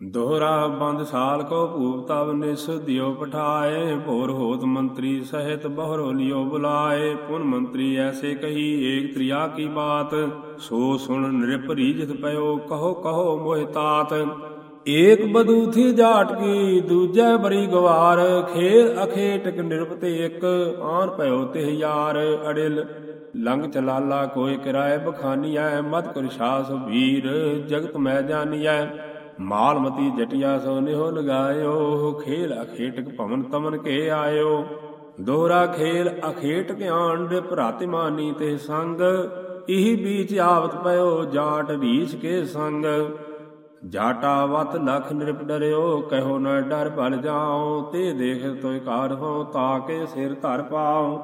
ਦੋਹਰਾ ਬੰਦ ਸਾਲ ਕੋ ਭੂਪ ਤਬ ਨਿਸ ਦਿਓ ਪਠਾਏ, ਭੋਰ ਹੋਤ ਮੰਤਰੀ ਸਹਿਤ ਬਹਰੋ ਲਿਓ ਬੁਲਾਏ। ਪੁਨ ਮੰਤਰੀ ਐਸੇ ਕਹੀ, ਏਕ ਤ੍ਰਿਆ ਕੀ ਬਾਤ? ਸੋ ਸੁਣ ਨਿਰਪ ਰੀਜਤ ਪਇਓ, ਕਹੋ ਕਹੋ ਮੋਹਿਤਾਤ ਏਕ ਬਦੂਥੀ ਜਾਟ ਕੀ, ਦੂਜੈ ਬਰੀ ਗਵਾਰ। ਖੇਰ ਅਖੇਟਕ ਨਿਰਪਤੇ ਇੱਕ, ਆਨ ਭਇਓ ਤੇ ਯਾਰ। ਅੜਿਲ ਲੰਗ ਚਲਾਲਾ ਕੋਈ ਕਿਰਾਏ ਬਖਾਨੀਐ, ਮਤ ਕਰ ਸ਼ਾਸ ਵੀਰ, ਜਗਤ ਮੈਂ ਮਾਲ ਮਤੀ ਜਟਿਆ ਸੋ ਨਿਹੋ ਲਗਾਇਓ, ਖੇਲ ਅਖੇਟਕ ਭਵਨ ਤਮਨ ਕੇ ਆਇਓ। ਦੋਹਰਾ ਖੇਲ ਅਖੇਟ ਅਖੇਟਕ ਆਂਡ ਭਰਾਤਿਮਾਨੀ ਤੇ ਸੰਗ, ਇਹੀ ਬੀਚ ਆਵਤ ਪਇਓ, ਜਾਟ ਰੀਛ ਕੇ ਸੰਗ। ਜਾਟਾ ਵਤ ਲਖ ਨਿਰਪ ਡਰਿਓ, ਕਹਿਓ ਨਾ ਡਰ ਭਲ ਜਾਓ, ਤੇ ਦੇਖ ਤੋਇ ਕਾਰ ਹੋ ਤਾਕੇ ਸਿਰ ਧਰ ਪਾਓ।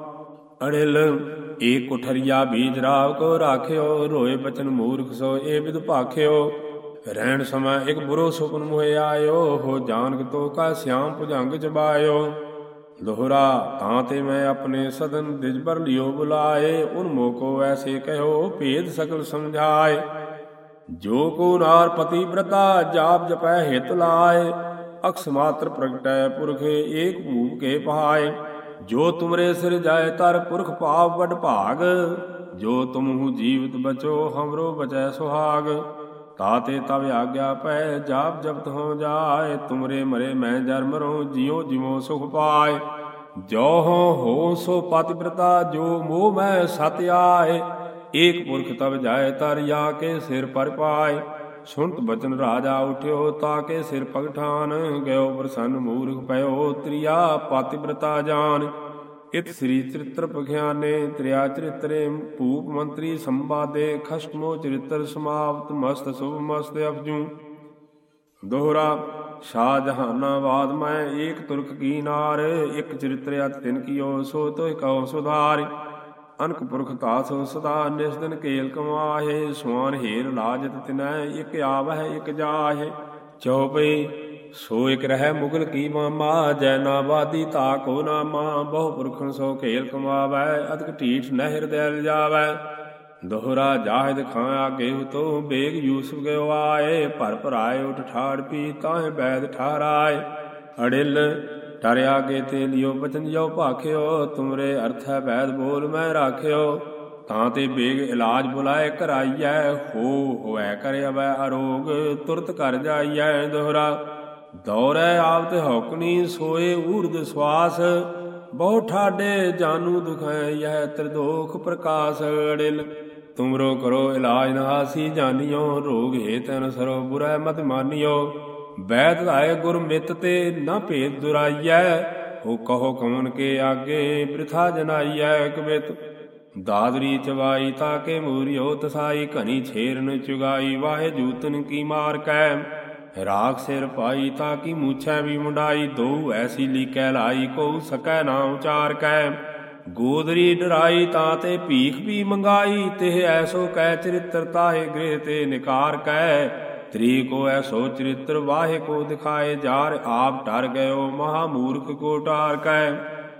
ਅੜਿਲ ਏ ਕੁਠਰੀਆ ਬੀਜ ਰਾਵ ਕੋ ਰਾਖਿਓ, ਰੋਏ ਬਚਨ ਮੂਰਖ ਸੋ ਏ ਵਿਦ ਭਾਖਿਓ। ਰਹਿਣ ਸਮਾ ਇੱਕ ਬੁਰੋ ਸੁਪਨ ਮੋਹਿ ਆਇਓ, ਹੋ ਜਾਨਕ ਤੋ ਕਾ ਸਿਆਮ ਭੁਜੰਗ ਚਬਾਇਓ। ਦੋਹਰਾ, ਤਾਂ ਤੇ ਮੈਂ ਆਪਣੇ ਸਦਨ ਦਿਜਬਰ ਲਿਓ ਬੁਲਾਏ, ਉਨ ਮੋਕੋ ਐਸੇ ਕਹਿਓ, ਭੇਦ ਸਕਲ ਸਮਝਾਏ। ਜੋ ਕੋ ਨਾਰ ਪਤੀ ਪ੍ਰਤਾ, ਜਾਪ ਜਪੈ ਹਿਤ ਲਾਏ। ਅਕਸ ਮਾਤਰ ਪ੍ਰਗਟੈ ਪੁਰਖ, ਏਕ ਭੂਪ ਕੇ ਪਹਾਏ। ਜੋ ਤੁਮਰੇ ਸਿਰ ਜਾਏ, ਤਰ ਪੁਰਖ ਪਾਪ ਵਡ ਭਾਗ। ਜੋ ਤੁਮਹੂ ਜੀਵਤ ਬਚੋ, ਹਮਰੋ ਬਚੈ ਸੁਹਾਗ। ਤਾਤੇ ਤਵ ਆਗਿਆ ਪੈ ਜਾਪ ਜਪਤ ਹੋ ਜਾਏ, ਤੁਮਰੇ ਮਰੇ ਮੈਂ ਜਰ ਮਰੋ ਜਿਉ ਜਿਵੋ ਸੁਖ ਪਾਏ। ਜੋ ਹੋ ਹੋ ਸੋ ਪਤਿਵ੍ਰਤਾ, ਜੋ ਮੋਹ ਮੈਂ ਸਤ ਆਏ। ਏਕ ਪੁਰਖ ਤਵ ਜਾਏ ਤਰਿਆ ਕੇ ਸਿਰ ਪਰ ਪਾਏ। ਸੁਣਤ ਬਚਨ ਰਾਜਾ ਉਠਿਓ ਤਾਕੇ ਸਿਰ ਪਗਠਾਨ, ਗਇਓ ਪ੍ਰਸੰਨ ਮੂਰਖ ਪਇਓ ਤ੍ਰਿਆ ਪਤਿਵ੍ਰਤਾ ਜਾਨ। ਇਤ ਸ੍ਰੀ ਚਰਿਤ੍ਰ ਪਖਿਆਨੇ, ਤ੍ਰਿਆ ਚਰਿਤਰੇ, ਭੂਪ ਮੰਤਰੀ ਸੰਵਾਦੇ ਖਸ਼ਟਮੋ ਚਰਿਤ੍ਰ ਸਮਾਪਤ, ਮਸਤ ਸੁਭ ਮਸਤ ਅਫਜੂ ਦੋਹਰਾ ਸ਼ਾਹ ਜਹਾਨਾਬਾਦ ਮੈਂ ਏਕ ਤੁਰਕ ਕੀ ਨਾਰ, ਇਕ ਚਰਿਤ੍ਰ ਅਤ ਤਿਨ ਕੀਓ ਸੋ ਤੋਇ ਕਉ ਸੁਧਾਰ। ਅਨਕ ਪੁਰਖ ਤਾਸੋ ਸਦਾ ਨਿਸ ਦਿਨ ਕੇਲ ਕਮਾਹੇ, ਸੁਆਨ ਹੀਰ ਲਾਜਤ ਤਿਨੈ, ਇਕ ਆਵਹਿ, ਇਕ ਜਾਹੇ। ਚਉਪਈ ਸੋ ਇਕ ਰਹਿ ਮੁਗਲ ਕੀ ਮਾਮਾ, ਜੈ ਨਾਬਾਦੀ ਤਾ ਕੋ ਨਾਮਾ, ਬਹੁ ਪੁਰਖਨ ਸੋ ਖੇਲ ਕਮਾਵੈ ਅਤਕ ਢੀਠ ਨ ਹਿਰਦੈ ਲਜਾਵੈ ਦੋਹਰਾ ਜਾਹਿਦ ਖਾਂ ਆਗੇ ਤੋ ਬੇਗ ਯੂਸਫ ਗਇਓ ਆਏ, ਭਰ ਭਰਾਏ ਉਠ ਠਾੜ ਪੀ ਤਾਹੇ ਬੈਦ ਠਾਰਾਏ। ਅੜਿਲ ਟਰਿਆ ਆਗੇ ਤੇ ਲਿਓ ਬਚਨ ਜੋ ਭਾਖਿਓ, ਤੁਮਰੇ ਅਰਥੈ ਬੈਦ ਬੋਲ ਮੈਂ ਰਾਖਿਓ। ਤਾਂ ਤੇ ਬੇਗ ਇਲਾਜ ਬੁਲਾਏ ਕਰਾਈਐ ਹੋ ਹੋਐ ਕਰਿਆ ਅਵੈ ਅਰੋਗ, ਤੁਰਤ ਕਰ ਜਾਈਐ ਦੋਹਰਾ। ਦੌੜੈ ਆਪ ਤੇ ਹੌਕਣੀ ਸੋਏ ਊਰਦ ਸਵਾਸ। ਬਹੁ ਠਾਡੇ ਜਾਨੂ ਦੁਖੈ, ਯਹ ਤ੍ਰਿਦੋਖ ਪ੍ਰਕਾਸ਼ ਅੜਿਲ। ਤੁਮਰੋ ਕਰੋ ਇਲਾਜ ਨਾਸੀ ਜਾਣਿਓ ਰੋਗ ਹੇਤ ਅਨਸਰੋ ਬੁਰੈ ਮਤ ਮਾਨਿਓ। ਬੈਦ ਧਾਏ ਗੁਰ ਮਿਤ ਤੇ ਨਾ ਭੇਦ ਦੁਰਾਈਐ। ਹੋ ਕਹੋ ਕਮਨ ਕੇ ਆਗੇ ਬ੍ਰਿਥਾ ਜਨਾਈਐ ਕਬਿਤ ਦਾਦਰੀ ਚਵਾਈ ਤਾਕੇ ਮੂਰਿਓ, ਤਸਾਈ ਘਨੀ ਛੇਰਨ ਚੁਗਾਈ, ਵਾਹੇ ਜੂਤਨ ਕੀ ਮਾਰ ਕੈ। ਰਾਖ ਸਿਰ ਪਾਈ ਤਾਂ ਕੀ ਮੂਛੈ ਵੀ ਮੁੰਡਾਈ ਦੋ ਐਸੀ ਲੀਕੈ ਲਾਈ ਕੋ ਸਕੈ ਨਾ ਉਚਾਰ ਕੈ। ਗੋਦਰੀ ਡਰਾਈ ਤਾਂ ਤੇ ਭੀਖ ਵੀ ਮੰਗਾਈ ਤੇ ਐਸੋ ਕਹਿ ਚਰਿਤਰ ਤਾਹੇ ਗ੍ਰਹਿ ਤੇ ਨਿਕਾਰ ਕੈ। ਤ੍ਰੀ ਕੋ ਐਸੋ ਚਰਿਤਰ ਵਾਹੇ ਕੋ ਦਿਖਾਏ ਜਾਰ, ਆਪ ਡਰ ਗਇਓ ਮਹਾ ਮੂਰਖ ਕੋ ਟਾਰ ਕੈ।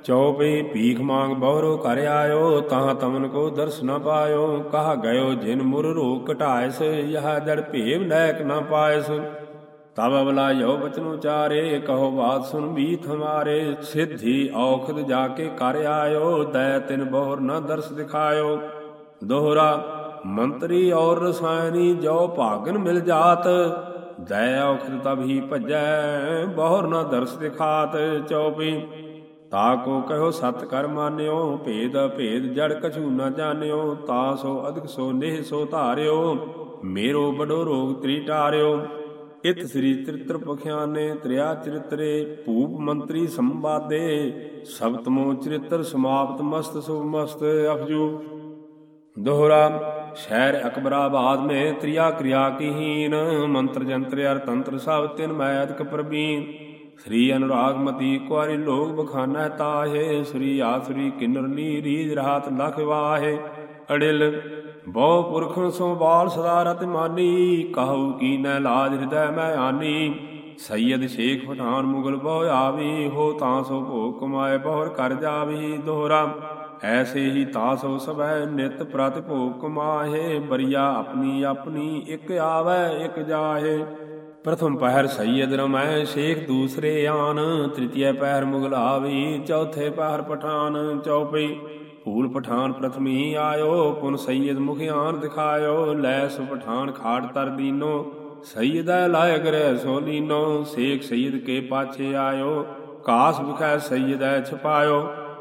ਚੌਪਈ ਭੀਖ ਮੰਗ ਬਹੁਰੋ ਕਰ ਆਇਓ, ਤਾਂ ਤਮਨ ਕੋ ਦਰਸ ਨ ਪਾਇਓ। ਕਹਾ ਗਇਓ ਜਿਨ ਮੁਰ ਰੋ ਘਟਾਇਸ, ਯਹ ਜੜ ਭੇਵ ਨੈਕ ਨ ਪਾਇਸ। ਤਬ ਅਵਲਾ ਯੋ ਬਚਨ ਉਚਾਰੇ ਕਹੋ ਬਾਤ ਸੁਨ ਬੀਤ ਹਮਾਰੇ, ਸਿੱਧੀ ਔਖਦ ਜਾ ਕੇ ਕਰ ਆਇਓ ਦੈ ਤਿਨ ਬਹੁਰ ਨ ਦਰਸ ਦਿਖਾਇਓ। ਦੋਹਰਾ, ਮੰਤਰੀ ਔਰ ਰਸਾਇਣੀ ਜੋ ਭਾਗਨ ਮਿਲ ਜਾਤ ਦੈ ਔਖਦ ਤਬ ਹੀ ਭਜੈ, ਬਹੁਰ ਨ ਦਰਸ ਦਿਖਾਤ। ਚੌਪੀ ਤਾ ਕੋ ਕਹੋ ਸਤ ਕਰ ਮਾਨਿਓ, ਭੇਦ ਭੇਦ ਜੜ ਕਛੂ ਨ ਜਾਣਿਓ, ਤਾ ਸੋ ਅਧਿਕ ਸੋ ਨਿਹ ਸੋ ਧਾਰਿਓ, ਮੇਰੋ ਬਡੋ ਰੋਗ ਤ੍ਰੀ ਟਾਰਿਓ। ਇਤ ਸ੍ਰੀ ਚਰਿਤ੍ਰ ਪਖਿਆਨੇ ਤ੍ਰਿਆ ਚਰਿਤਰੇ, ਭੂਪ ਮੰਤਰੀ ਸੰਵਾਦੇ ਸਬਤਮੋ ਚਰਿਤ੍ਰ ਸਮਾਪਤ ਮਸਤ ਸੁਭ ਮਸਤ ਅਫਜੂ। ਦੋਹਰਾ, ਸ਼ਹਿਰ ਅਕਬਰਾਬਾਦ ਮੇ ਤ੍ਰਿਆ ਕਿਰਿਆ ਕੀਹੀਨ, ਮੰਤਰ ਜੰਤਰ ਅਰ ਤੰਤਰ ਸਭ ਤਿਨ ਮੈਂ ਅਦਕ ਪ੍ਰਬੀਨ ਸ੍ਰੀ ਅਨੁਰਾਗ ਮਤੀ ਕੁਆਰੀ ਲੋਗ ਬਖਾਨਾ ਤਾਹੇ, ਸ੍ਰੀ ਆਸਰੀ ਕਿਨਰਨੀ ਰੀਜ ਰਹਾਤ ਲਖ ਵਾਹੇ। ਅੜਿਲ ਬਹੁ ਪੁਰਖਨ ਸੋ ਬਾਲ ਸਦਾ ਰਤ ਮਾਨੀ, ਕਹਉ ਕੀ ਨੈ ਲਾਜ ਹਿਰਦੈ ਮੈਂ ਆਨੀ। ਸੈਯਦ ਸ਼ੇਖ ਪਠਾਨ ਮੁਗਲ ਬਹੁ ਆਵੀ, ਹੋ ਤਾਂ ਸੋ ਭੋਗ ਕਮਾਏ ਬਹੁਰ ਕਰ ਜਾਵੀ ਦੋਹਰਾ। ਐਸੇ ਹੀ ਤਾਸੋ ਸਭੈ ਨਿਤ ਪ੍ਰਤ ਭੋਗ ਕਮਾਹੇ, ਬਰੀਆ ਆਪਣੀ ਆਪਣੀ ਇਕ ਆਵੈ, ਇਕ ਜਾਹੇ। ਪ੍ਰਥਮ ਪਹਿਰ ਸੈਯਦ ਰਮੈ, ਸ਼ੇਖ ਦੂਸਰੇ ਆਨ। ਤ੍ਰਿਤੀਏ ਪਹਿਰ ਮੁਗਲ ਆਵੀ, ਚੌਥੇ ਪਹਿਰ ਪਠਾਨ ਚੌਪਈ ਭੂਲ ਪਠਾਨ ਪ੍ਰਥਮੀ ਆਇਓ, ਪੁਨ ਸੈਯਦ ਮੁਖਿਆਨ ਦਿਖਾਇਓ ਲੈਸ ਪਠਾਨ ਖਾੜ ਤਰ ਦੀਨੋ ਸੈਯਦੈ ਲਾਇਕ ਰਹਿ ਸੋਲੀਨੋ ਸੇਖ ਸੈਯਦ ਕੇ ਪਾਛੇ ਆਇਓ, ਕਾਸ ਵਿਖੈ ਸੈਯਦੈ ਛਪਾਇਓ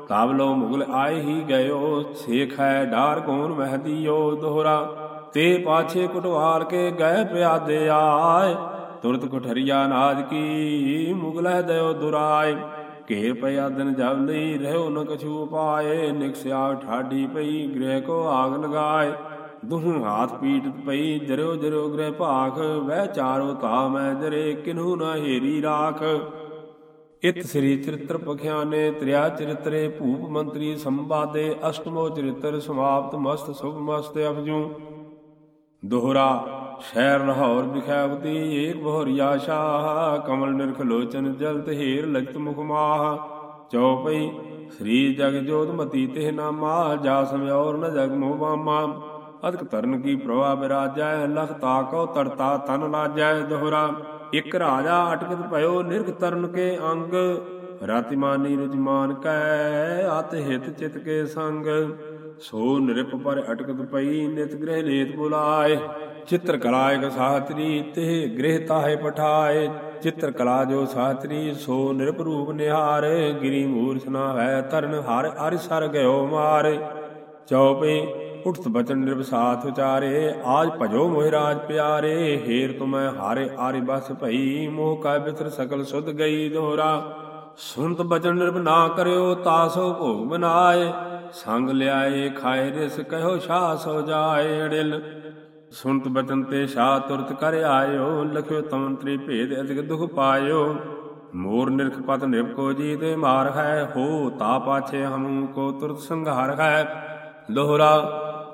ਤਬ ਲੋ ਮੁਗਲ ਆਏ ਹੀ ਗਇਓ, ਸੇਖ ਹੈ ਡਾਰ ਕੋਨ ਮਹਦੀਓ ਦੋਹਰਾ, ਤੇ ਪਾਛੇ ਕੁਟਵਾਰ ਕੇ ਗਏ ਪਿਆਦੇ ਆਏ, ਤੁਰਤ ਕੋਠਰੀਆ ਨਾਜ ਕੀ ਮੁਗਲਹਿ ਦਇਓ ਦੁਰਾਏ ਘੇਰ ਪਿਆ ਦਿਨ ਜਬ ਲਈ ਰਹਿਓ ਨ ਕਛੂ ਉਪਾਏ ਨਿਕਸਿਆ ਠਾਡੀ ਪਈ, ਗ੍ਰਹਿ ਕੋ ਆਗ ਲਗਾਏ। ਦੁਹੂ ਹਾਥ ਪੀਟਤ ਪਈ ਜਰਿਓ ਜਰਿਓ ਗ੍ਰਹਿ ਭਾਖ, ਵਹਿ ਚਾਰੋ ਤਾ ਮੈਂ ਜਰੇ, ਕਿਨਹੂ ਨ ਹੇਰੀ ਰਾਖ। ਇਤ ਸ੍ਰੀ ਚਰਿਤ੍ਰ ਪਖਿਆਨੇ, ਤ੍ਰਿਆ ਚਰਿਤਰੇ, ਭੂਪ ਮੰਤਰੀ ਸੰਵਾਦੇ, ਅਸ਼ਟਮੋ ਚਰਿਤ੍ਰ ਸਮਾਪਤ ਮਸਤ ਸੁਭ ਮਸਤ ਅਪਜੂ ਦੋਹਰਾ ਸ਼ਹਿਰ ਲਾਹੌਰ ਬਿਖਾਵਤੀ ਏਕ ਬਹਰੀਆ ਸ਼ਾਹ ਕਮਲ ਨਿਰਖ ਲੋਚਨ ਜਲਤ ਹੀਰ ਲਜਤ ਮੁਖ ਮਾਹ। ਚੌਪਈ ਸ੍ਰੀ ਜਗ ਜੋਤ ਮਤੀ ਤਿਹ ਨਾਮਾ, ਜਾ ਸਮਯੌਰ ਨ ਜਗ ਮੋਹ ਬਾਮਾ। ਅਦਕ ਤਰਨ ਕੀ ਪ੍ਰਵਾ ਬਿਰਾਜੈ, ਲਖ ਤਾਕੋ ਤੜਤਾ ਤਨ ਲਾਜੈ ਦੋਹਰਾ। ਇਕ ਰਾਜਾ ਅਟਕਤ ਭਇਓ, ਨਿਰਖ ਤਰਨ ਕੇ ਅੰਗ। ਰਾਤਿਮਾਨੀ ਰਜਮਾਨ ਕੈ ਆਤ ਹਿਤ ਚਿਤ ਕੇ ਸੰਗ। ਸੋ ਨਿਰਪ ਪਰ ਅਟਕਤ ਪਈ ਨਿਤ ਗ੍ਰਹਿ ਲੇਤ ਬੁਲਾਏ। ਚਿੱਤਰ ਕਲਾ ਇਕ ਸਾਤਰੀ, ਤੇ ਗ੍ਰਹਿ ਤਾਹੇ ਪਠਾਏ। ਚਿੱਤਰ ਕਲਾ ਜੋ ਸਾਤਰੀ, ਸੋ ਨਿਰਪ ਰੂਪ ਨਿਹਾਰ। ਗਿਰੀ ਮੂਰਛ ਨਾ ਹੈ ਤਰਨ ਹਰ, ਅਰਿ ਸਰ ਗਇਓ ਮਾਰ। ਚੌਪੇ ਉਠਤ ਬਚਨ ਨਿਰਵਸਾਥ ਉਚਾਰੇ। ਆਜ ਭਜੋ ਮੋਹਿ ਰਾਜ ਪਿਆਰੇ। ਹੀਰ ਤੁਮੈ ਹਾਰੇ, ਆਰਿ ਬਸ ਭਈ। ਮੋਹ ਕਾ ਬਿਤਰ ਸਕਲ ਸੁਧ ਗਈ ਦੋਹਰਾ ਸੁਨਤ ਬਚਨ ਨਿਰਭ ਨਾ ਕਰਿਓ ਤਾਸੋ ਭੋਗ ਬਨਾਏ ਸੰਗ ਲਿਆਏ, ਖਾਏ, ਰਿਸ ਕਹਿਓ, ਸ਼ਾਹ ਸੋ ਜਾਏ, ਅੜਿਲ। ਸੁਨਤ ਬਚਨ ਤੇ ਸ਼ਾਹ ਤੁਰਤ ਕਰ ਆਇਓ, ਲਖਿਓ ਤਮੰਤਰੀ ਭੇਦ ਅਧਿਕ ਦੁਖ ਪਾਇਓ। ਮੋਰ ਨਿਰਖ ਪਤ ਨਿਰਭ ਕੋ ਜੀ ਤੇ ਮਾਰ ਹੈ, ਹੋ ਤਾ ਪਾਛੇ ਹਮੂ ਕੋ ਤੁਰਤ ਸੰਘਾਰ ਹੈ। ਦੋਹਰਾ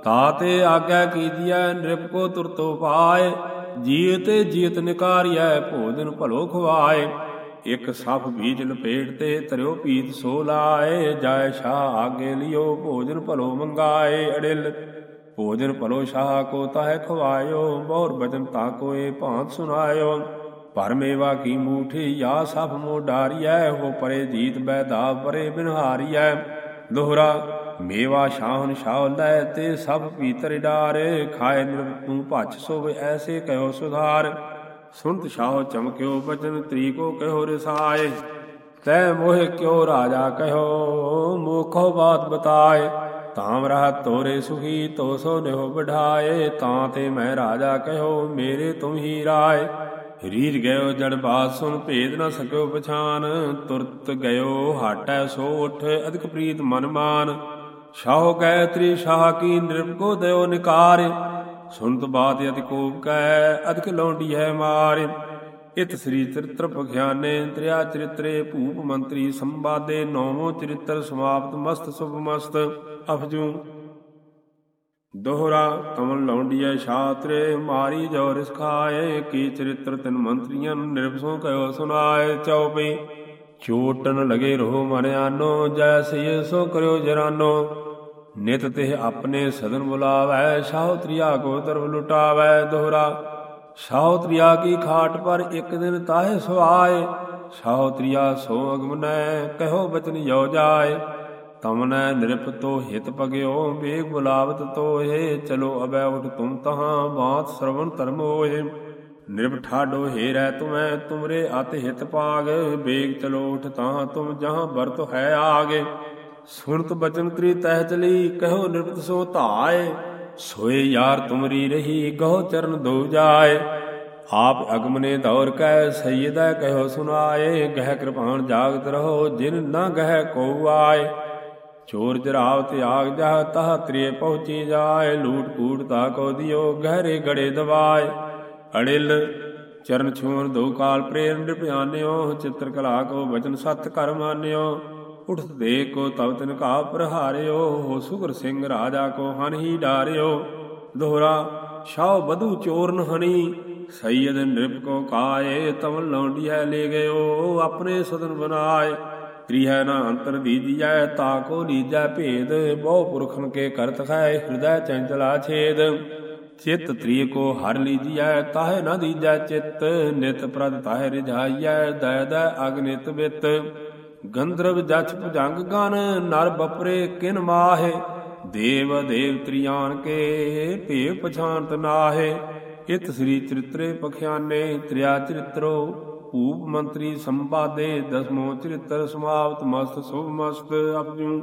ਤਾ ਤੇ ਆਗਿਆ ਕੀਜੀਐ, ਨਿਰਭ ਕੋ ਤੁਰਤੋ ਪਾਏ, ਜੀਤ ਜੀਤ ਨਿਕਾਰਿਐ, ਭੋਜਨ ਭਲੋ ਖਵਾਏ। ਇਕ ਸਫ ਬੀਜ ਲਪੇਟ ਤੇ ਤਰਿਓ ਪੀਤ ਸੋ ਲਾਏ ਜਾਏ ਸ਼ਾਹ ਆਗੇ ਲਿਓ, ਭੋਜਨ ਭਲੋ ਮੰਗਾਏ, ਅੜਿਲ। ਭੋਜਨ ਭਲੋ ਸ਼ਾਹ ਕੋ ਤਾਹੇ ਖਵਾਇਓ ਬਹੁਰ ਬਚਨ ਤਾ ਕੋਏ ਭਾਂਤ ਸੁਨਾਇਓ ਪਰਮੇਵਾ ਕੀ ਮੂਠੀ, ਯਾ ਸਭ ਮੋ ਡਾਰੀਐ, ਹੋ ਪਰੇ ਜੀਤ ਬੈ ਦਾ ਪਰੇ ਬਿਨਹਾਰੀਐ। ਦੋਹਰਾ ਮੇਵਾ ਸ਼ਾਹਨ ਸ਼ਾਹ ਲੈ ਤੇ ਸਭ ਪੀਤਰ ਡਾਰੇ, ਖਾਏ ਨਿਰਭ ਤੂੰ ਭਛ ਸੋਵੇ ਐਸੇ ਕਹਿਓ ਸੁਧਾਰ। ਸੁਨਤ ਸ਼ਾਹ ਚਮਕਿਓ ਬਚਨ ਤਰੀਕੋ ਕਹਿਓ ਰਸਾਏ, ਤੈ ਮੋਹਿ ਕਿਉ ਰਾਜਾ ਕਹਿਓ, ਮੁਖੋ ਬਾਤ ਬਤਾਏ, ਤਾਮ ਰਹਾ ਤੋਰੇ ਸੁਖੀ ਤੋ ਸੋ ਨਿਹੋ ਬਢਾਏ ਤਾਂ ਤੇ ਮੈਂ ਰਾਜਾ ਕਹਿਓ ਮੇਰੇ ਤੁਮ ਹੀ ਰਾਏ। ਰੀਰ ਗਇਓ ਜੜ ਬਾਤ ਸੁਨ ਭੇਦ ਨਾ ਸਕਿਓ ਪਛਾਨ, ਤੁਰਤ ਗਇਓ ਹਾਟੈ ਸੋ ਉਠ ਅਧਿਕ ਪ੍ਰੀਤ ਮਨ ਮਾਨ। ਸ਼ਾਹ ਗਾਇਤਰੀ ਸ਼ਾਹ ਕੀ ਨਿਰਭ ਕੋ ਦਇਓ ਨਿਕਾਰ ਸੁਨਤ ਬਾਤ ਅਤਿ ਕੋਪ ਕੈ ਅਧਿਕ ਲੌਂਡੀ ਹੈ ਮਾਰ। ਇਤ ਸ੍ਰੀ ਚਰਿਤ੍ਰ ਪਖਿਆਨੇ, ਤ੍ਰਿਆ ਚਰਿਤਰੇ, ਭੂਪ ਮੰਤਰੀ ਸੰਵਾਦੇ ਨੌਵੋ ਚਰਿਤ੍ਰ ਸਮਾਪਤ, ਮਸਤ, ਸੁਭ ਮਸਤ। ਅਫਜੂ ਦੋਹਰਾ ਕਮਲ ਲੌਂਡੀਐ ਸ਼ਾਤਰੇ ਮਾਰੀ ਜੋ ਰਿਸ ਕੀ ਚਰਿਤ੍ਰ ਤਿਨ ਮੰਤਰੀਆਂ ਨੂੰ ਨਿਰਭਸੋ ਕਇਓ ਸੁਨਾਏ ਚਉਪਈ ਚੋਟਨ ਲਗੇ ਰੋ ਮਰਿਆਨੋ ਜੈਸੇ ਸੋ ਕਰਿਓ ਜਰਾਨੋ। ਨਿਤ ਤੇ ਆਪਣੇ ਸਦਨ ਬੁਲਾਵੈ ਸ਼ਾਹਤਰੀਆ ਕੋ ਤਰਫ ਲੁਟਾਵੈ ਦੋਹਰਾ। ਸ਼ਾਹਤਰੀਆ ਕੀ ਖਾਟ ਪਰ ਇੱਕ ਦਿਨ ਤਾਹੇ ਸੁਆਏ ਸ਼ਾਹਤਰੀਆ ਸੋ ਅਗਮਨੈ ਕਹਿਓ ਬਚਨ ਯੋ ਜਾਏ। ਤਮਨੈ ਨਿਰਪਤੋ ਹਿਤ ਪਗਿਓ ਬੇਗ ਬੁਲਾਵਤ ਤੋਏ ਚਲੋ ਅਬੈ ਉਠ ਤੁਮ ਤਹਾਂ ਬਾਤ ਸਰਵਣ ਧਰਮ ਹੋਏ। ਨਿਰਭ ਠਾਡੋ ਹੇ ਰਹਿ ਤੁਮੈ, ਤੁਮਰੇ ਅਤ ਹਿਤ ਪਾਗ ਬੇਗ ਚਲੋ ਉਠ ਤਾਂ ਤੁਮ ਜਹਾਂ ਵਰਤ ਹੈ ਆਗੇ। ਸੁਨਤ ਬਚਨ ਕਰੀ ਤਹਿ ਚਲੀ ਕਹੋ ਨਿਰਪਤ ਸੋ ਧਾਏ, ਸੋਏ ਯਾਰ ਤੁਮਰੀ ਰਹੀ ਗਉ ਚਰਨ ਦੋ ਜਾਏ। ਆਪ ਅਗਮਨੇ ਦੌਰ ਕੈ ਸੈਯਦਾ ਕਹਿਓ ਸੁਨਾਏ, ਗਹਿ ਕਿਰਪਾਨ ਜਾਗਤ ਰਹੋ ਜਿਨ ਨਾ ਗਹਿ ਕੋ ਆਏ। ਚੋਰ ਜਰਾਵ ਆਗ ਜਾ ਤਹ ਤ੍ਰਿਏ ਪਹੁੰਚੀ ਜਾਏ, ਲੂਟ ਕੂਟ ਤਾ ਕੋ ਦਿਓ ਗਹਿਰੇ ਗੜੇ ਦਵਾਏ। ਅੜਿਲ ਚਰਨ ਛੂਨ ਦੋ ਕਾਲ ਪ੍ਰੇਰਨ ਨਿਭਿਆਨਿਓ ਚਿੱਤਰ ਕਲਾ ਕੋ ਬਚਨ ਸਤ ਕਰ ਮਾਨਿਓ। ਉਠਤ ਦੇ ਕੋ ਤਵ ਤਿਨ ਕਾ ਪ੍ਰਹਾਰਿਓ ਹੋ ਸੁਗਰ ਸਿੰਘ ਰਾਜਾ ਕੋ ਹਨ ਹੀ ਡਾਰਿਓ। ਦੋਹਰਾ, ਸ਼ਾਹ ਬਧੂ ਚੋਰਨ ਹਣੀ ਸੈਯਦ ਨਿਰਪ ਕੋ ਕਾਏ ਤਮਲ ਲੌਂਡੀਐ ਲੈ ਗਇਓ, ਆਪਣੇ ਸਦਨ ਬਨਾਏ। ਤ੍ਰਿਹੈ ਨਾ ਅੰਤਰ ਦੀਜੀਐ, ਤਾ ਕੋ ਲੀਜੈ ਭੇਦ, ਬਹੁ ਪੁਰਖਨ ਕੇ ਕਰਤ ਖੈ ਹਿਰਦੈ ਚੰਚਲਾ ਛੇਦ। ਚਿਤ ਤ੍ਰਿय ਕੋ ਹਰ ਲੀਜੀਐ, ਤਾਹੇ ਨਾ ਦੀਜੈ ਚਿਤ, ਨਿਤ ਪ੍ਰਦ ਤਾਹੇ ਰਿਝਾਈਐ ਦਇ ਦਇ ਅਗਨਿਤ ਬਿਤ ਗੰਧਰਵ ਜਛ ਭੁਜੰਗ ਗਨ, ਨਰ ਬਪਰੇ ਕਿਨ ਮਾਹੇ? ਦੇਵ ਦੇਵ ਤ੍ਰਿਆਨ ਕੇ, ਭੇਵ ਪਛਾਨਤ ਨਾਹੇ? ਇਤ ਸ੍ਰੀ ਚਰਿਤਰੇ ਪਖਿਆਨੇ, ਤ੍ਰਿਆ ਚਰਿਤਰੋ, ਭੂਪ ਮੰਤਰੀ ਸੰਵਾਦੇ ਦਸਮੋ ਚਰਿਤਰ ਸਮਾਪਤ ਮਸਤ, ਸੁਭ ਮਸਤ ਅਪਜੂ